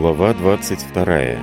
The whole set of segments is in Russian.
Глава 22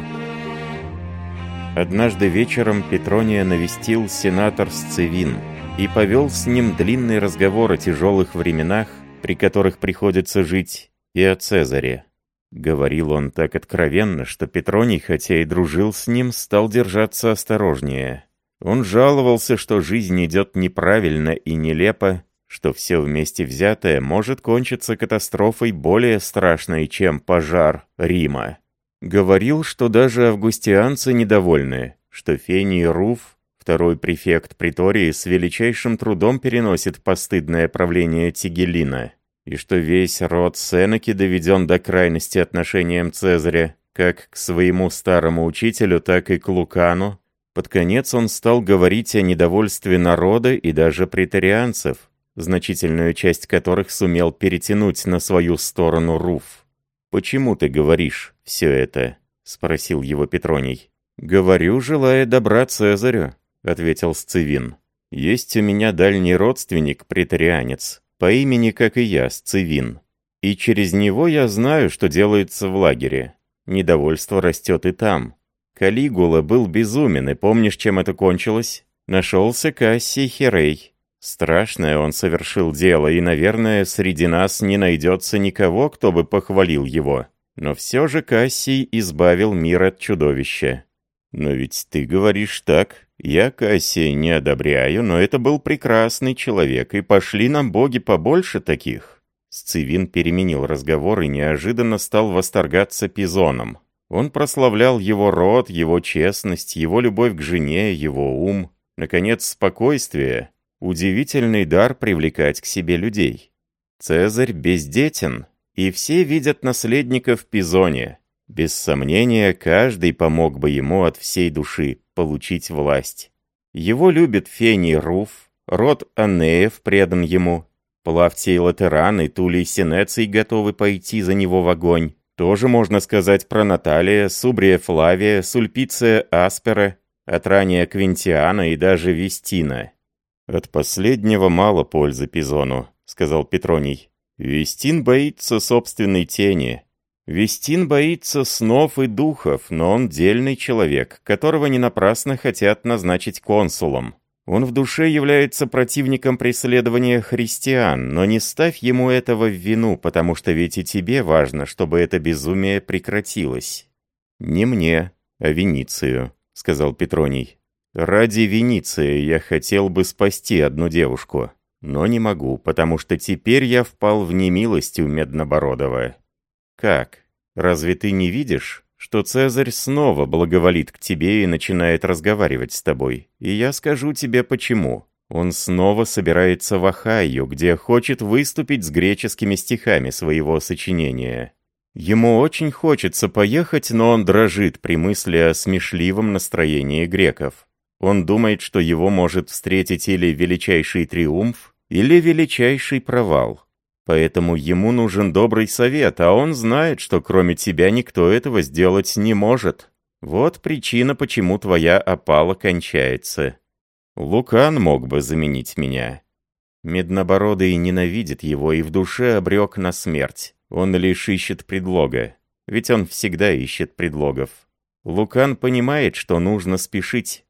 Однажды вечером Петрония навестил сенатор Сцевин и повел с ним длинный разговор о тяжелых временах, при которых приходится жить, и о Цезаре. Говорил он так откровенно, что Петроний, хотя и дружил с ним, стал держаться осторожнее. Он жаловался, что жизнь идет неправильно и нелепо, что все вместе взятое может кончиться катастрофой более страшной, чем пожар Рима. Говорил, что даже августианцы недовольны, что Фений Руф, второй префект притории, с величайшим трудом переносит постыдное правление Тигелина, и что весь род Сенеки доведен до крайности отношением Цезаря, как к своему старому учителю, так и к Лукану. Под конец он стал говорить о недовольстве народа и даже претарианцев, значительную часть которых сумел перетянуть на свою сторону Руф. «Почему ты говоришь все это?» — спросил его Петроний. «Говорю, желая добра Цезарю», — ответил Сцевин. «Есть у меня дальний родственник, претарианец, по имени, как и я, Сцевин. И через него я знаю, что делается в лагере. Недовольство растет и там. Калигула был безумен, и помнишь, чем это кончилось? Нашелся Кассий Херей, Страшное он совершил дело, и, наверное, среди нас не найдется никого, кто бы похвалил его. Но все же Кассий избавил мир от чудовища. Но ведь ты говоришь так. Я Кассия не одобряю, но это был прекрасный человек, и пошли нам боги побольше таких. Сцивин переменил разговор и неожиданно стал восторгаться Пизоном. Он прославлял его род, его честность, его любовь к жене, его ум, наконец, спокойствие, Удивительный дар привлекать к себе людей. Цезарь бездетен, и все видят наследника в Пизоне. Без сомнения, каждый помог бы ему от всей души получить власть. Его любит Фений Руф, род Анеев предан ему, Плавтий Латеран и Тулей Синеций готовы пойти за него в огонь. Тоже можно сказать про Наталия, Субрия Флавия, Сульпиция Аспера, Атрания Квинтиана и даже Вестина. «От последнего мало пользы Пизону», — сказал Петроний. «Вестин боится собственной тени. Вестин боится снов и духов, но он дельный человек, которого не напрасно хотят назначить консулом. Он в душе является противником преследования христиан, но не ставь ему этого в вину, потому что ведь и тебе важно, чтобы это безумие прекратилось». «Не мне, а Веницию», — сказал Петроний. Ради Венеции я хотел бы спасти одну девушку, но не могу, потому что теперь я впал в немилость у Меднобородова. Как? Разве ты не видишь, что Цезарь снова благоволит к тебе и начинает разговаривать с тобой? И я скажу тебе почему. Он снова собирается в Ахайю, где хочет выступить с греческими стихами своего сочинения. Ему очень хочется поехать, но он дрожит при мысли о смешливом настроении греков. Он думает, что его может встретить или величайший триумф, или величайший провал. Поэтому ему нужен добрый совет, а он знает, что кроме тебя никто этого сделать не может. Вот причина, почему твоя опала кончается. Лукан мог бы заменить меня. Меднобородый ненавидит его и в душе обрек на смерть. Он лишь ищет предлога. Ведь он всегда ищет предлогов. Лукан понимает, что нужно спешить.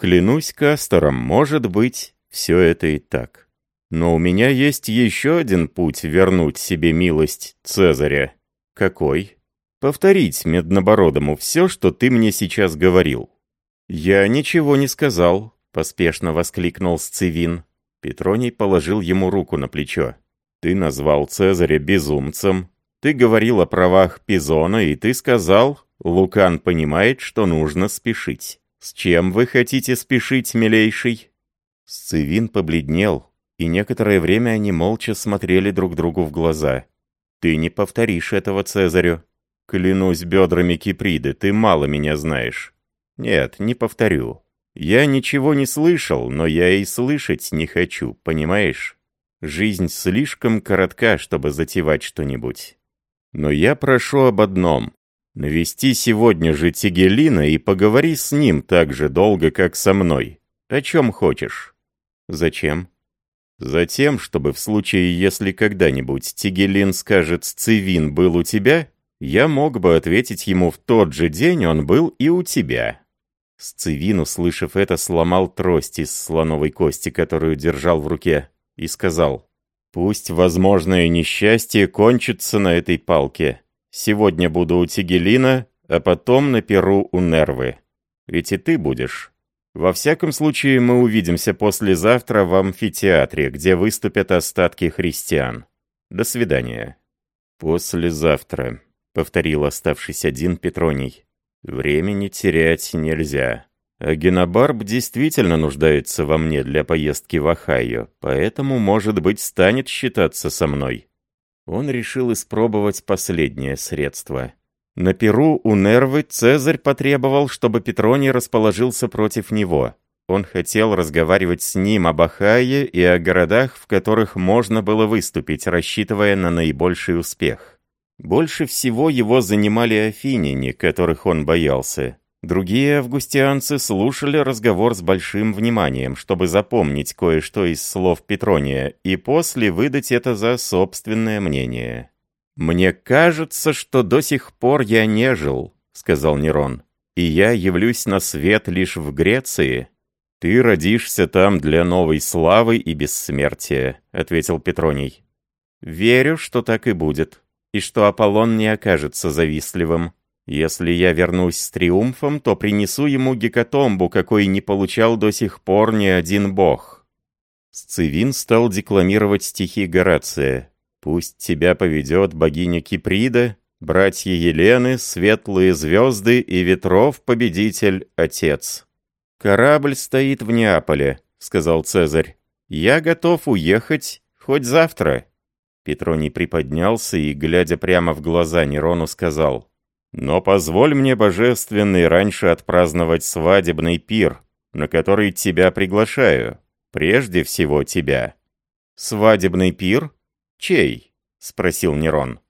Клянусь Кастором, может быть, все это и так. Но у меня есть еще один путь вернуть себе милость Цезаря. Какой? Повторить Меднобородому все, что ты мне сейчас говорил. Я ничего не сказал, поспешно воскликнул Сцивин. Петроний положил ему руку на плечо. Ты назвал Цезаря безумцем. Ты говорил о правах Пизона, и ты сказал, Лукан понимает, что нужно спешить. «С чем вы хотите спешить, милейший?» Сцивин побледнел, и некоторое время они молча смотрели друг другу в глаза. «Ты не повторишь этого Цезарю. Клянусь бедрами Киприды, ты мало меня знаешь». «Нет, не повторю. Я ничего не слышал, но я и слышать не хочу, понимаешь? Жизнь слишком коротка, чтобы затевать что-нибудь. Но я прошу об одном. Навести сегодня же Тигелина и поговори с ним так же долго, как со мной. О чем хочешь. Зачем? Затем, чтобы в случае, если когда-нибудь Тигелин скажет «Сцивин был у тебя», Я мог бы ответить ему в тот же день, он был и у тебя». Сцевин, услышав это, сломал трость из слоновой кости, которую держал в руке, и сказал, «Пусть возможное несчастье кончится на этой палке. Сегодня буду у Тигелина, а потом на Перу у Нервы. Ведь и ты будешь. Во всяком случае, мы увидимся послезавтра в амфитеатре, где выступят остатки христиан. До свидания». «Послезавтра», — повторил оставшись один Петроний. «Времени терять нельзя. А Генобарб действительно нуждается во мне для поездки в Ohio, поэтому, может быть, станет считаться со мной». Он решил испробовать последнее средство. На Перу у Нервы Цезарь потребовал, чтобы Петроний расположился против него. Он хотел разговаривать с ним об Ахае и о городах, в которых можно было выступить, рассчитывая на наибольший успех. Больше всего его занимали афиняне, которых он боялся. Другие августианцы слушали разговор с большим вниманием, чтобы запомнить кое-что из слов Петрония и после выдать это за собственное мнение. «Мне кажется, что до сих пор я не жил», — сказал Нерон, «и я явлюсь на свет лишь в Греции». «Ты родишься там для новой славы и бессмертия», — ответил Петроний. «Верю, что так и будет», и что Аполлон не окажется завистливым. Если я вернусь с триумфом, то принесу ему гекатомбу, какой не получал до сих пор ни один бог». Сцивин стал декламировать стихи Горация. «Пусть тебя поведет богиня Киприда, братья Елены, светлые звезды и ветров победитель Отец». «Корабль стоит в Неаполе», — сказал Цезарь. «Я готов уехать хоть завтра». Петроний приподнялся и, глядя прямо в глаза Нерону, сказал, «Но позволь мне, божественный, раньше отпраздновать свадебный пир, на который тебя приглашаю, прежде всего тебя». «Свадебный пир? Чей?» — спросил Нерон.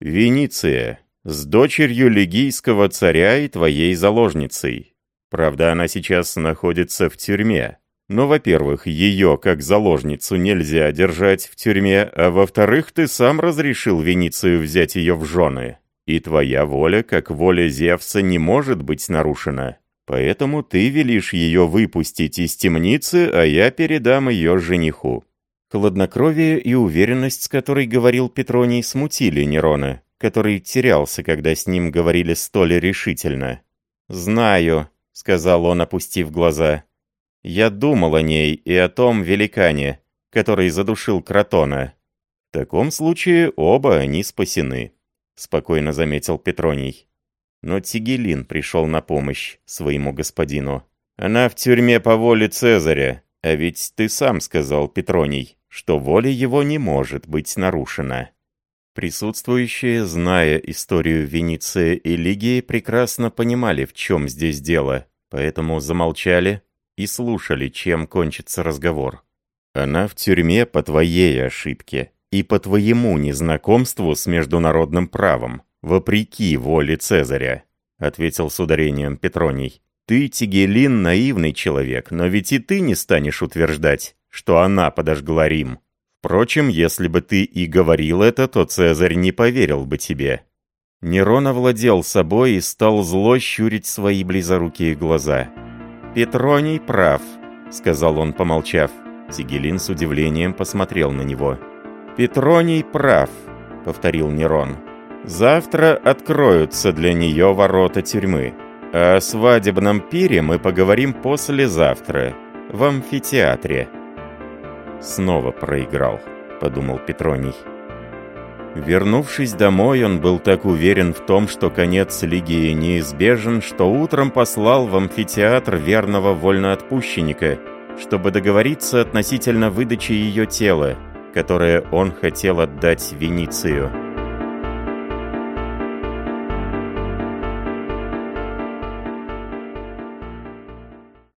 «Вениция, с дочерью лигийского царя и твоей заложницей. Правда, она сейчас находится в тюрьме. Но, во-первых, ее, как заложницу, нельзя держать в тюрьме, а во-вторых, ты сам разрешил Веницию взять ее в жены. И твоя воля, как воля Зевса, не может быть нарушена. Поэтому ты велишь ее выпустить из темницы, а я передам ее жениху». Хладнокровие и уверенность, с которой говорил Петроний, смутили Нерона, который терялся, когда с ним говорили столь решительно. «Знаю», — сказал он, опустив глаза, — я думал о ней и о том великане, который задушил Кротона. В таком случае оба они спасены», — спокойно заметил Петроний. Но Тигелин пришел на помощь своему господину. «Она в тюрьме по воле Цезаря, а ведь ты сам сказал, Петроний, что воля его не может быть нарушена». Присутствующие, зная историю Венеции и Лигии, прекрасно понимали, в чем здесь дело, поэтому замолчали и слушали, чем кончится разговор. «Она в тюрьме по твоей ошибке и по твоему незнакомству с международным правом, вопреки воле Цезаря», ответил с ударением Петроний. «Ты, Тигелин, наивный человек, но ведь и ты не станешь утверждать, что она подожгла Рим. Впрочем, если бы ты и говорил это, то Цезарь не поверил бы тебе». Нерон овладел собой и стал зло щурить свои близорукие глаза. «Петроний прав», — сказал он, помолчав. Тигелин с удивлением посмотрел на него. «Петроний прав», — повторил Нерон. «Завтра откроются для нее ворота тюрьмы. А о свадебном пире мы поговорим послезавтра, в амфитеатре». «Снова проиграл», — подумал Петроний. Вернувшись домой, он был так уверен в том, что конец Лигии неизбежен, что утром послал в амфитеатр верного вольноотпущенника, чтобы договориться относительно выдачи ее тела, которое он хотел отдать Веницию.